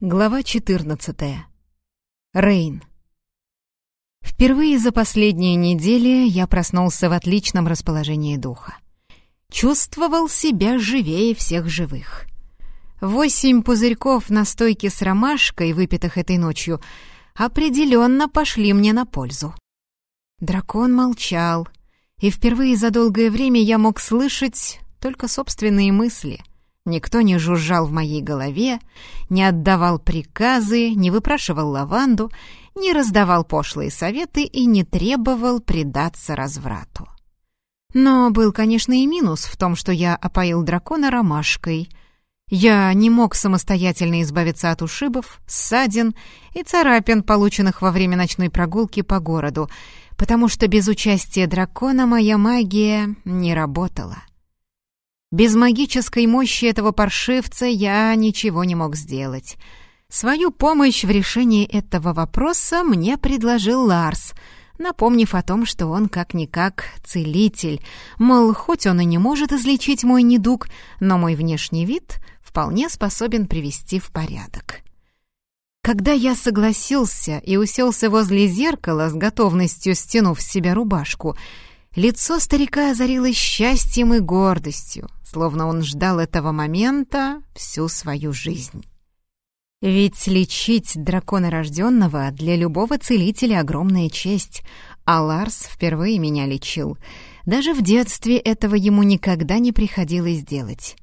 Глава 14. Рейн. Впервые за последние недели я проснулся в отличном расположении духа. Чувствовал себя живее всех живых. Восемь пузырьков настойки с ромашкой, выпитых этой ночью, определенно пошли мне на пользу. Дракон молчал, и впервые за долгое время я мог слышать только собственные мысли — Никто не жужжал в моей голове, не отдавал приказы, не выпрашивал лаванду, не раздавал пошлые советы и не требовал предаться разврату. Но был, конечно, и минус в том, что я опоил дракона ромашкой. Я не мог самостоятельно избавиться от ушибов, ссадин и царапин, полученных во время ночной прогулки по городу, потому что без участия дракона моя магия не работала. Без магической мощи этого паршивца я ничего не мог сделать. Свою помощь в решении этого вопроса мне предложил Ларс, напомнив о том, что он как-никак целитель, мол, хоть он и не может излечить мой недуг, но мой внешний вид вполне способен привести в порядок. Когда я согласился и уселся возле зеркала с готовностью стянув с себя рубашку, лицо старика озарилось счастьем и гордостью словно он ждал этого момента всю свою жизнь. Ведь лечить дракона рожденного для любого целителя огромная честь, а Ларс впервые меня лечил. Даже в детстве этого ему никогда не приходилось делать.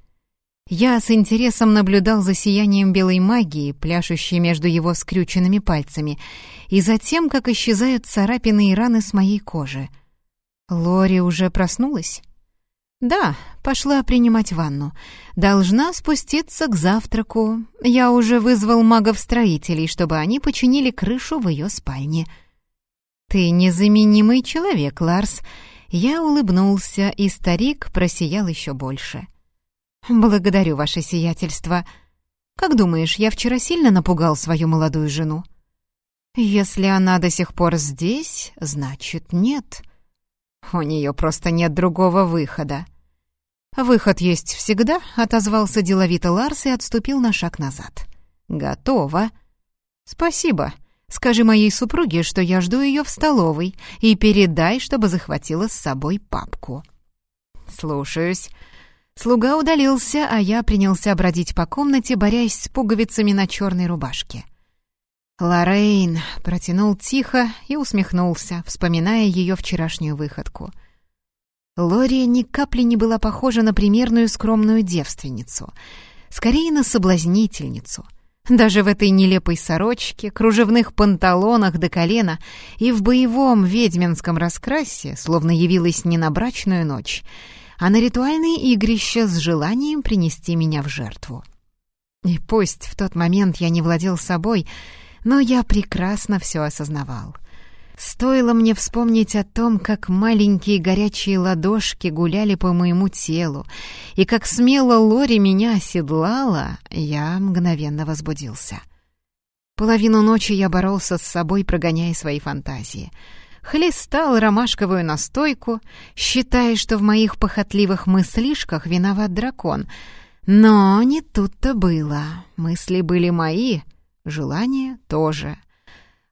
Я с интересом наблюдал за сиянием белой магии, пляшущей между его скрюченными пальцами, и за тем, как исчезают царапины и раны с моей кожи. Лори уже проснулась? «Да, пошла принимать ванну. Должна спуститься к завтраку. Я уже вызвал магов-строителей, чтобы они починили крышу в ее спальне». «Ты незаменимый человек, Ларс». Я улыбнулся, и старик просиял еще больше. «Благодарю ваше сиятельство. Как думаешь, я вчера сильно напугал свою молодую жену?» «Если она до сих пор здесь, значит, нет». У нее просто нет другого выхода. «Выход есть всегда», — отозвался деловито Ларс и отступил на шаг назад. «Готово». «Спасибо. Скажи моей супруге, что я жду ее в столовой, и передай, чтобы захватила с собой папку». «Слушаюсь». Слуга удалился, а я принялся бродить по комнате, борясь с пуговицами на черной рубашке. Лоррейн протянул тихо и усмехнулся, вспоминая ее вчерашнюю выходку. Лори ни капли не была похожа на примерную скромную девственницу, скорее на соблазнительницу. Даже в этой нелепой сорочке, кружевных панталонах до колена и в боевом ведьминском раскрасе словно явилась не на брачную ночь, а на ритуальные игрища с желанием принести меня в жертву. И пусть в тот момент я не владел собой — но я прекрасно все осознавал. Стоило мне вспомнить о том, как маленькие горячие ладошки гуляли по моему телу, и как смело Лори меня оседлала, я мгновенно возбудился. Половину ночи я боролся с собой, прогоняя свои фантазии. Хлестал ромашковую настойку, считая, что в моих похотливых мыслишках виноват дракон. Но не тут-то было. Мысли были мои, Желание тоже.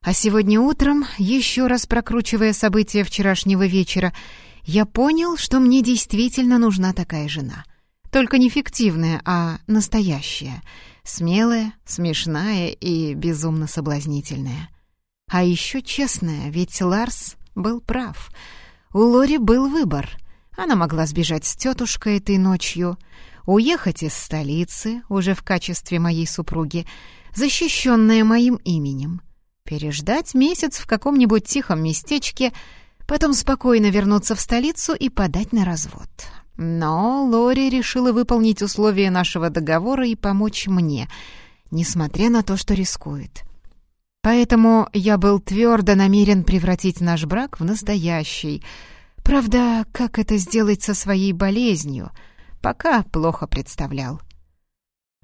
А сегодня утром, еще раз прокручивая события вчерашнего вечера, я понял, что мне действительно нужна такая жена. Только не фиктивная, а настоящая. Смелая, смешная и безумно соблазнительная. А еще честная, ведь Ларс был прав. У Лори был выбор. Она могла сбежать с тетушкой этой ночью, уехать из столицы уже в качестве моей супруги, защищенная моим именем. Переждать месяц в каком-нибудь тихом местечке, потом спокойно вернуться в столицу и подать на развод. Но Лори решила выполнить условия нашего договора и помочь мне, несмотря на то, что рискует. Поэтому я был твердо намерен превратить наш брак в настоящий. Правда, как это сделать со своей болезнью, пока плохо представлял.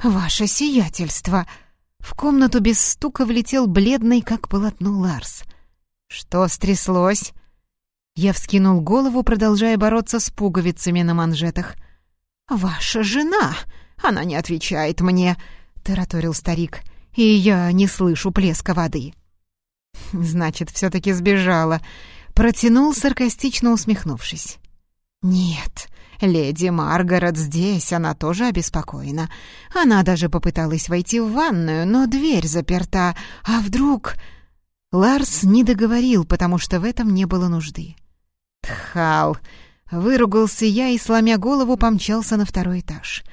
«Ваше сиятельство!» В комнату без стука влетел бледный, как полотно Ларс. «Что стряслось?» Я вскинул голову, продолжая бороться с пуговицами на манжетах. «Ваша жена! Она не отвечает мне!» — тараторил старик. и я не слышу плеска воды». «Значит, все-таки сбежала», — протянул, саркастично усмехнувшись. «Нет, леди Маргарет здесь, она тоже обеспокоена. Она даже попыталась войти в ванную, но дверь заперта. А вдруг...» Ларс не договорил, потому что в этом не было нужды. «Тхал!» — выругался я и, сломя голову, помчался на второй этаж.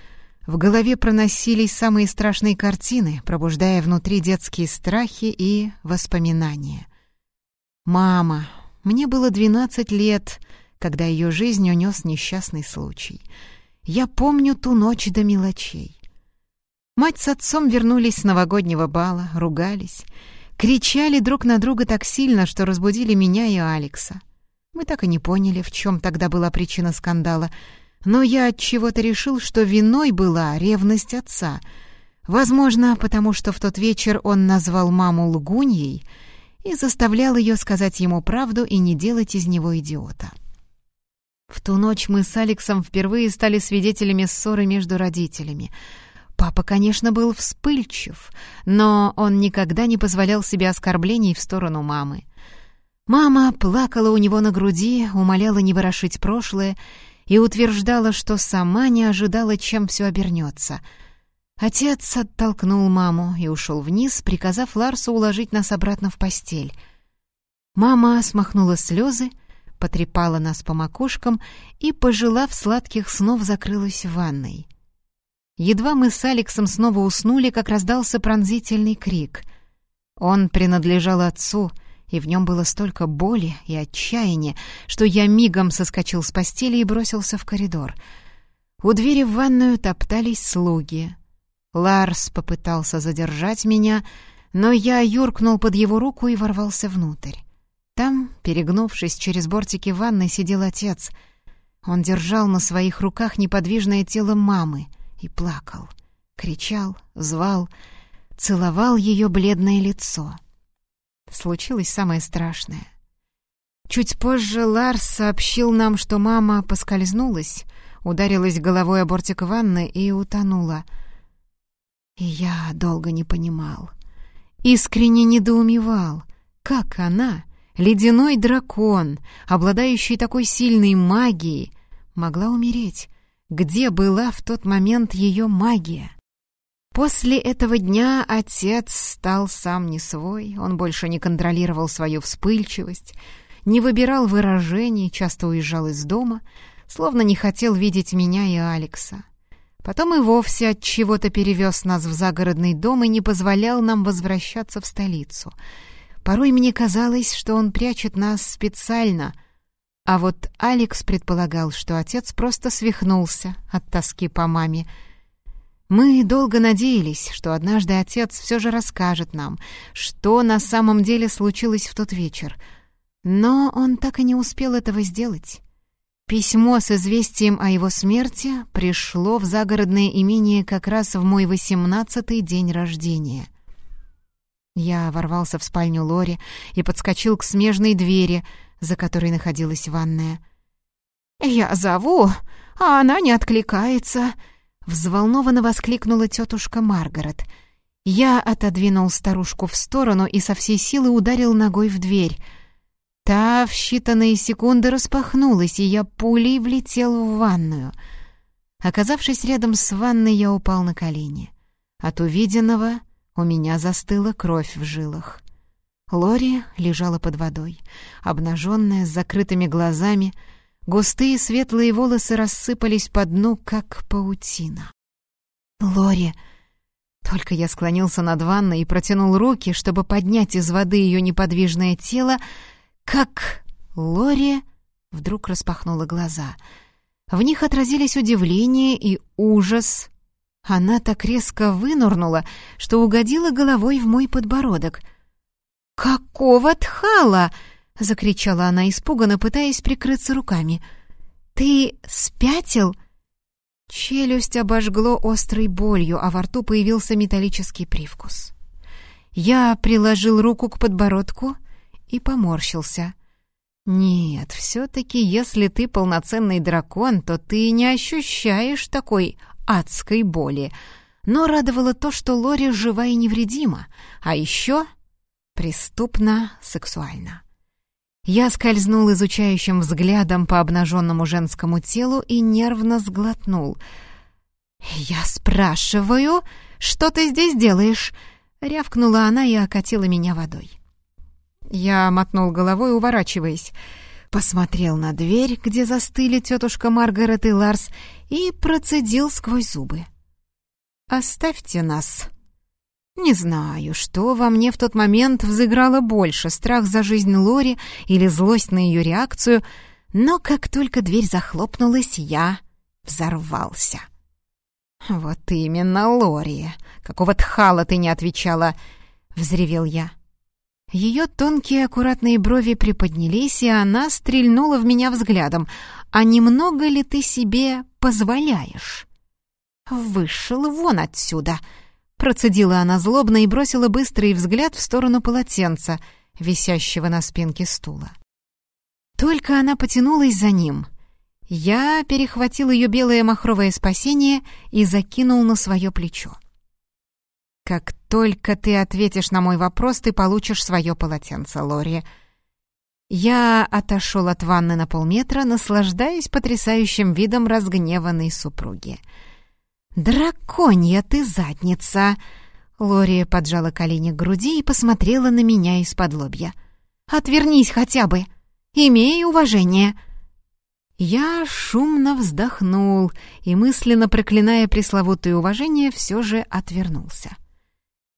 В голове проносились самые страшные картины, пробуждая внутри детские страхи и воспоминания. «Мама! Мне было двенадцать лет, когда ее жизнь унес несчастный случай. Я помню ту ночь до мелочей. Мать с отцом вернулись с новогоднего бала, ругались, кричали друг на друга так сильно, что разбудили меня и Алекса. Мы так и не поняли, в чем тогда была причина скандала — но я от чего-то решил, что виной была ревность отца. Возможно, потому что в тот вечер он назвал маму лгуньей и заставлял ее сказать ему правду и не делать из него идиота. В ту ночь мы с Алексом впервые стали свидетелями ссоры между родителями. Папа, конечно, был вспыльчив, но он никогда не позволял себе оскорблений в сторону мамы. Мама плакала у него на груди, умоляла не ворошить прошлое и утверждала, что сама не ожидала, чем все обернется. Отец оттолкнул маму и ушел вниз, приказав Ларсу уложить нас обратно в постель. Мама смахнула слезы, потрепала нас по макушкам и, пожелав сладких снов, закрылась в ванной. Едва мы с Алексом снова уснули, как раздался пронзительный крик. Он принадлежал отцу — и в нем было столько боли и отчаяния, что я мигом соскочил с постели и бросился в коридор. У двери в ванную топтались слуги. Ларс попытался задержать меня, но я юркнул под его руку и ворвался внутрь. Там, перегнувшись через бортики ванны, сидел отец. Он держал на своих руках неподвижное тело мамы и плакал, кричал, звал, целовал ее бледное лицо случилось самое страшное. Чуть позже Ларс сообщил нам, что мама поскользнулась, ударилась головой о бортик ванны и утонула. И я долго не понимал, искренне недоумевал, как она, ледяной дракон, обладающий такой сильной магией, могла умереть, где была в тот момент ее магия. После этого дня отец стал сам не свой, он больше не контролировал свою вспыльчивость, не выбирал выражений, часто уезжал из дома, словно не хотел видеть меня и Алекса. Потом и вовсе от чего-то перевез нас в загородный дом и не позволял нам возвращаться в столицу. Порой мне казалось, что он прячет нас специально, а вот Алекс предполагал, что отец просто свихнулся от тоски по маме, мы долго надеялись, что однажды отец все же расскажет нам, что на самом деле случилось в тот вечер. Но он так и не успел этого сделать. Письмо с известием о его смерти пришло в загородное имение как раз в мой восемнадцатый день рождения. Я ворвался в спальню Лори и подскочил к смежной двери, за которой находилась ванная. «Я зову, а она не откликается», Взволнованно воскликнула тетушка Маргарет. Я отодвинул старушку в сторону и со всей силы ударил ногой в дверь. Та в считанные секунды распахнулась, и я пулей влетел в ванную. Оказавшись рядом с ванной, я упал на колени. От увиденного у меня застыла кровь в жилах. Лори лежала под водой, обнаженная, с закрытыми глазами, Густые светлые волосы рассыпались по дну, как паутина. «Лори!» Только я склонился над ванной и протянул руки, чтобы поднять из воды ее неподвижное тело, как Лори вдруг распахнула глаза. В них отразились удивление и ужас. Она так резко вынурнула, что угодила головой в мой подбородок. «Какого тхала?» — закричала она испуганно, пытаясь прикрыться руками. «Ты спятил?» Челюсть обожгло острой болью, а во рту появился металлический привкус. Я приложил руку к подбородку и поморщился. «Нет, все-таки, если ты полноценный дракон, то ты не ощущаешь такой адской боли. Но радовало то, что Лори жива и невредима, а еще преступно сексуально. Я скользнул изучающим взглядом по обнаженному женскому телу и нервно сглотнул. «Я спрашиваю, что ты здесь делаешь?» — рявкнула она и окатила меня водой. Я мотнул головой, уворачиваясь. Посмотрел на дверь, где застыли тетушка Маргарет и Ларс, и процедил сквозь зубы. «Оставьте нас». Не знаю, что во мне в тот момент взыграло больше, страх за жизнь Лори или злость на ее реакцию, но как только дверь захлопнулась, я взорвался. «Вот именно, Лори! Какого тхала ты не отвечала?» — взревел я. Ее тонкие аккуратные брови приподнялись, и она стрельнула в меня взглядом. «А немного ли ты себе позволяешь?» «Вышел вон отсюда!» Процедила она злобно и бросила быстрый взгляд в сторону полотенца, висящего на спинке стула. Только она потянулась за ним. Я перехватил ее белое махровое спасение и закинул на свое плечо. «Как только ты ответишь на мой вопрос, ты получишь свое полотенце, Лори». Я отошел от ванны на полметра, наслаждаясь потрясающим видом разгневанной супруги — «Драконья ты задница!» Лори поджала колени к груди и посмотрела на меня из-под лобья. «Отвернись хотя бы! Имей уважение!» Я шумно вздохнул и, мысленно проклиная пресловутое уважение, все же отвернулся.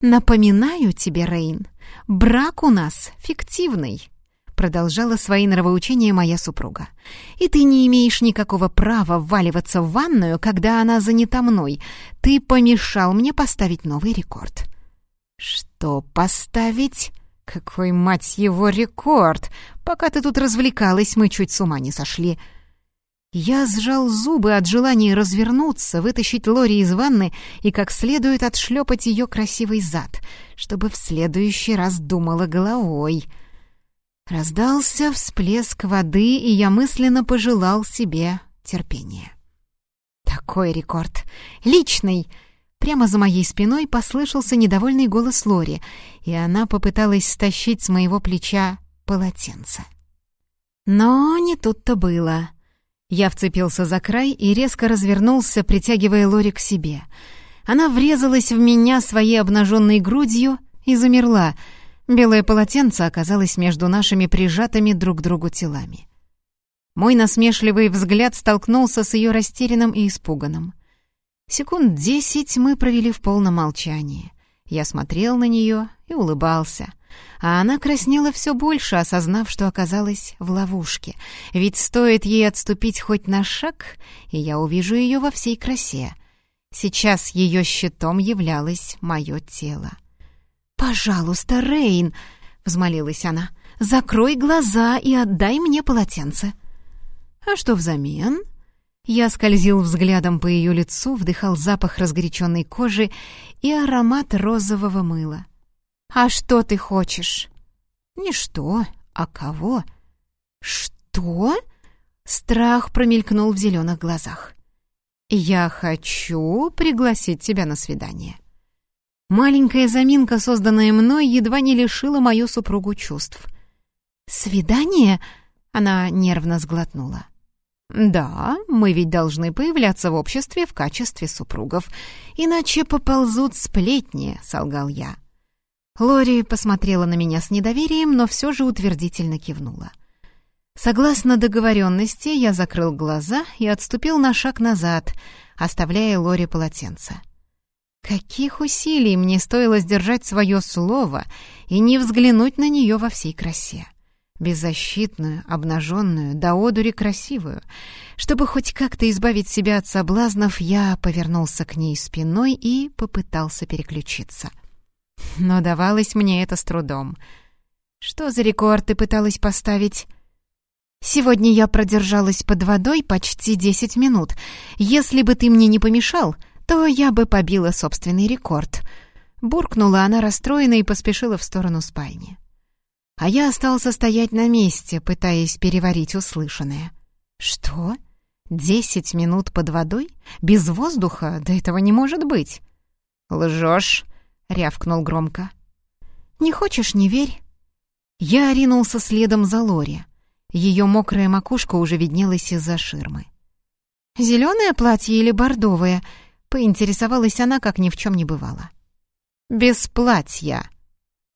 «Напоминаю тебе, Рейн, брак у нас фиктивный продолжала свои нравоучения моя супруга. «И ты не имеешь никакого права вваливаться в ванную, когда она занята мной. Ты помешал мне поставить новый рекорд». «Что поставить?» «Какой, мать его, рекорд! Пока ты тут развлекалась, мы чуть с ума не сошли». Я сжал зубы от желания развернуться, вытащить Лори из ванны и как следует отшлепать ее красивый зад, чтобы в следующий раз думала головой — Раздался всплеск воды, и я мысленно пожелал себе терпения. Такой рекорд! Личный! Прямо за моей спиной послышался недовольный голос Лори, и она попыталась стащить с моего плеча полотенце. Но не тут-то было. Я вцепился за край и резко развернулся, притягивая Лори к себе. Она врезалась в меня своей обнаженной грудью и замерла — Белое полотенце оказалось между нашими прижатыми друг к другу телами. Мой насмешливый взгляд столкнулся с ее растерянным и испуганным. Секунд десять мы провели в полном молчании. Я смотрел на нее и улыбался, а она краснела все больше, осознав, что оказалась в ловушке. Ведь стоит ей отступить хоть на шаг, и я увижу ее во всей красе. Сейчас ее щитом являлось мое тело. «Пожалуйста, Рейн!» — взмолилась она. «Закрой глаза и отдай мне полотенце». «А что взамен?» Я скользил взглядом по ее лицу, вдыхал запах разгоряченной кожи и аромат розового мыла. «А что ты хочешь?» «Не что, а кого?» «Что?» Страх промелькнул в зеленых глазах. «Я хочу пригласить тебя на свидание». Маленькая заминка, созданная мной, едва не лишила мою супругу чувств. «Свидание?» — она нервно сглотнула. «Да, мы ведь должны появляться в обществе в качестве супругов, иначе поползут сплетни», — солгал я. Лори посмотрела на меня с недоверием, но все же утвердительно кивнула. Согласно договоренности, я закрыл глаза и отступил на шаг назад, оставляя Лори полотенце. Каких усилий мне стоило сдержать свое слово и не взглянуть на нее во всей красе. Беззащитную, обнаженную, до одури красивую. Чтобы хоть как-то избавить себя от соблазнов, я повернулся к ней спиной и попытался переключиться. Но давалось мне это с трудом. Что за рекорд ты пыталась поставить? Сегодня я продержалась под водой почти десять минут. Если бы ты мне не помешал, то я бы побила собственный рекорд. Буркнула она расстроена и поспешила в сторону спальни. А я остался стоять на месте, пытаясь переварить услышанное. «Что? Десять минут под водой? Без воздуха? Да этого не может быть!» «Лжешь?» — рявкнул громко. «Не хочешь — не верь». Я ринулся следом за Лори. Ее мокрая макушка уже виднелась из-за ширмы. «Зеленое платье или бордовое?» — поинтересовалась она, как ни в чем не бывало. «Без платья».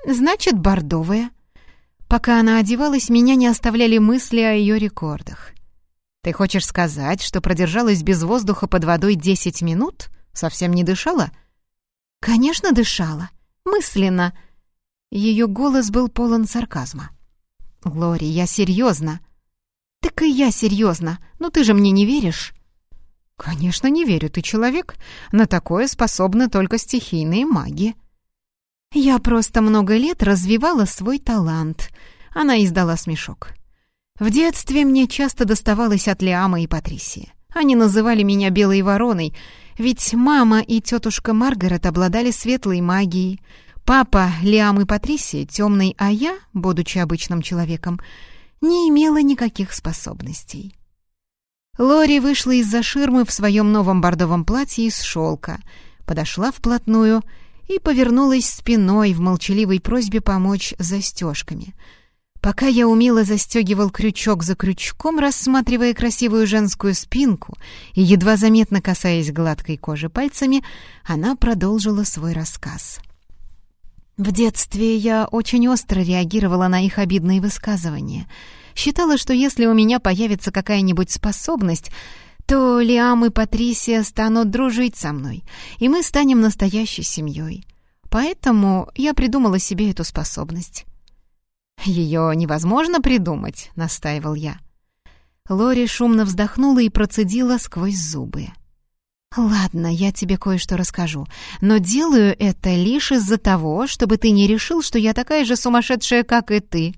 «Значит, бордовое». Пока она одевалась, меня не оставляли мысли о ее рекордах. «Ты хочешь сказать, что продержалась без воздуха под водой десять минут? Совсем не дышала?» «Конечно, дышала. Мысленно». Ее голос был полон сарказма. «Лори, я серьезно». «Так и я серьезно. Но ты же мне не веришь?» «Конечно, не верю. Ты человек. На такое способны только стихийные маги». «Я просто много лет развивала свой талант». Она издала смешок. В детстве мне часто доставалось от Лиама и Патрисии. Они называли меня Белой Вороной, ведь мама и тетушка Маргарет обладали светлой магией. Папа, Лиам и Патрисия темный, а я, будучи обычным человеком, не имела никаких способностей. Лори вышла из-за ширмы в своем новом бордовом платье из шелка, подошла вплотную и повернулась спиной в молчаливой просьбе помочь застежками — Пока я умело застегивал крючок за крючком, рассматривая красивую женскую спинку и едва заметно касаясь гладкой кожи пальцами, она продолжила свой рассказ. В детстве я очень остро реагировала на их обидные высказывания. Считала, что если у меня появится какая-нибудь способность, то Лиам и Патрисия станут дружить со мной, и мы станем настоящей семьей. Поэтому я придумала себе эту способность. «Ее невозможно придумать», — настаивал я. Лори шумно вздохнула и процедила сквозь зубы. «Ладно, я тебе кое-что расскажу, но делаю это лишь из-за того, чтобы ты не решил, что я такая же сумасшедшая, как и ты».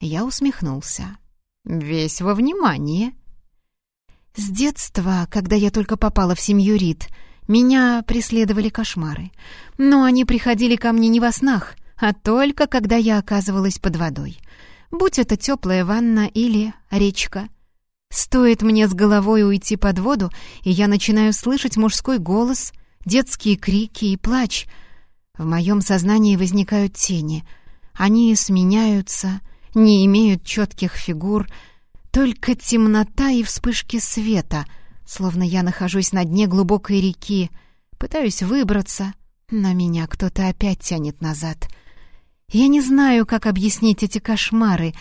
Я усмехнулся. «Весь во внимание». С детства, когда я только попала в семью Рид, меня преследовали кошмары. Но они приходили ко мне не во снах — а только когда я оказывалась под водой. Будь это теплая ванна или речка. Стоит мне с головой уйти под воду, и я начинаю слышать мужской голос, детские крики и плач. В моем сознании возникают тени. Они сменяются, не имеют четких фигур, только темнота и вспышки света, словно я нахожусь на дне глубокой реки, пытаюсь выбраться, но меня кто-то опять тянет назад — я не знаю, как объяснить эти кошмары.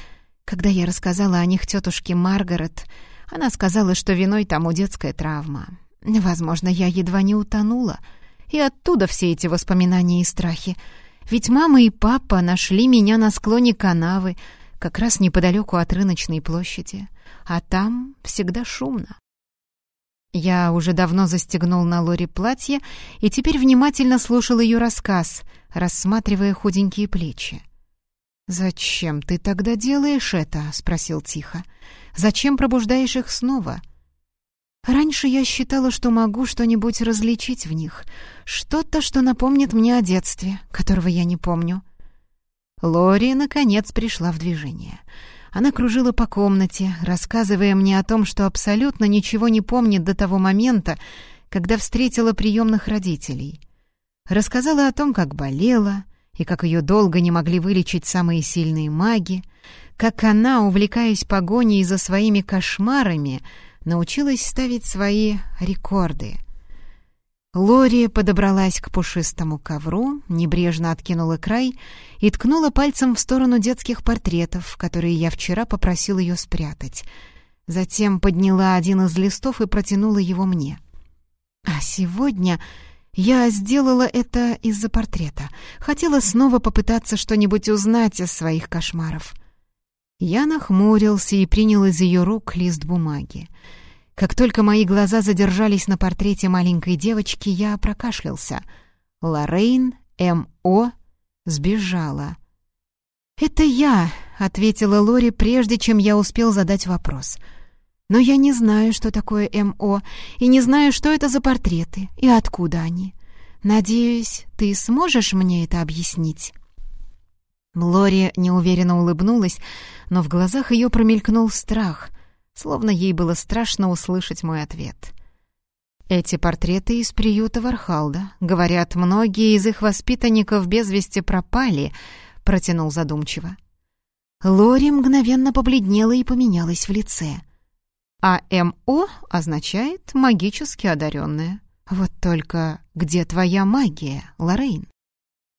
Когда я рассказала о них тетушке Маргарет, она сказала, что виной тому детская травма. Возможно, я едва не утонула. И оттуда все эти воспоминания и страхи. Ведь мама и папа нашли меня на склоне канавы, как раз неподалеку от рыночной площади. А там всегда шумно. Я уже давно застегнул на Лори платье и теперь внимательно слушал ее рассказ, рассматривая худенькие плечи. «Зачем ты тогда делаешь это?» — спросил тихо. «Зачем пробуждаешь их снова?» «Раньше я считала, что могу что-нибудь различить в них, что-то, что напомнит мне о детстве, которого я не помню». Лори, наконец, пришла в движение — она кружила по комнате, рассказывая мне о том, что абсолютно ничего не помнит до того момента, когда встретила приемных родителей. Рассказала о том, как болела, и как ее долго не могли вылечить самые сильные маги, как она, увлекаясь погоней за своими кошмарами, научилась ставить свои рекорды — Лори подобралась к пушистому ковру, небрежно откинула край и ткнула пальцем в сторону детских портретов, которые я вчера попросил ее спрятать. Затем подняла один из листов и протянула его мне. А сегодня я сделала это из-за портрета. Хотела снова попытаться что-нибудь узнать из своих кошмаров. Я нахмурился и принял из ее рук лист бумаги. Как только мои глаза задержались на портрете маленькой девочки, я прокашлялся. Лоррейн М.О. сбежала. «Это я», — ответила Лори, прежде чем я успел задать вопрос. «Но я не знаю, что такое М.О., и не знаю, что это за портреты и откуда они. Надеюсь, ты сможешь мне это объяснить?» Лори неуверенно улыбнулась, но в глазах ее промелькнул страх словно ей было страшно услышать мой ответ. Эти портреты из приюта Вархалда. Говорят, многие из их воспитанников без вести пропали, протянул задумчиво. Лори мгновенно побледнела и поменялась в лице. А МО означает «магически одаренная». Вот только где твоя магия, Лоррейн?